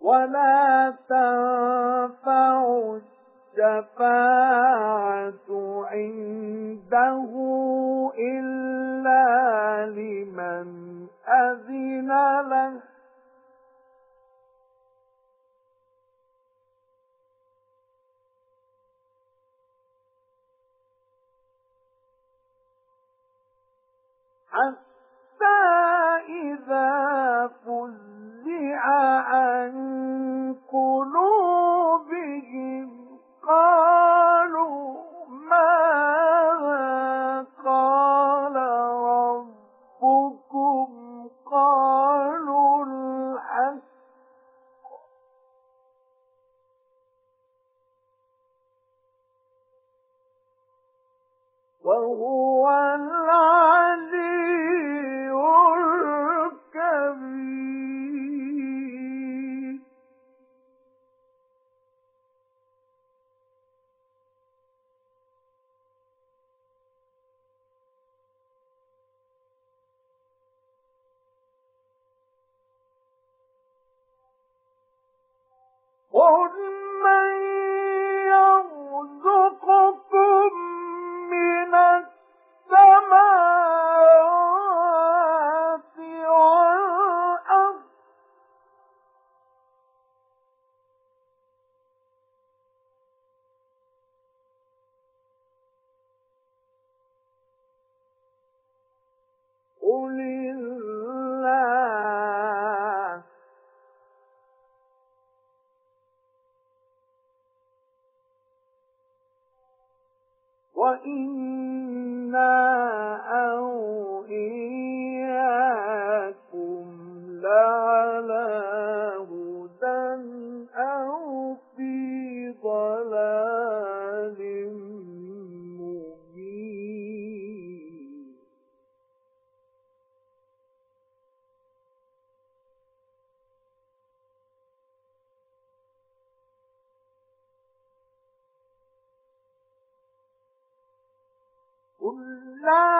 وَلَا تَنفَعُ الشَّفَاعَةُ عِندَهُ إِلَّا لِمَنْ أَذِنَ لَهُ. حَتَّى وَهُوَ وَإِنَّا أَوْ إِيَّاكُمْ لَعَلَى قُل لَّا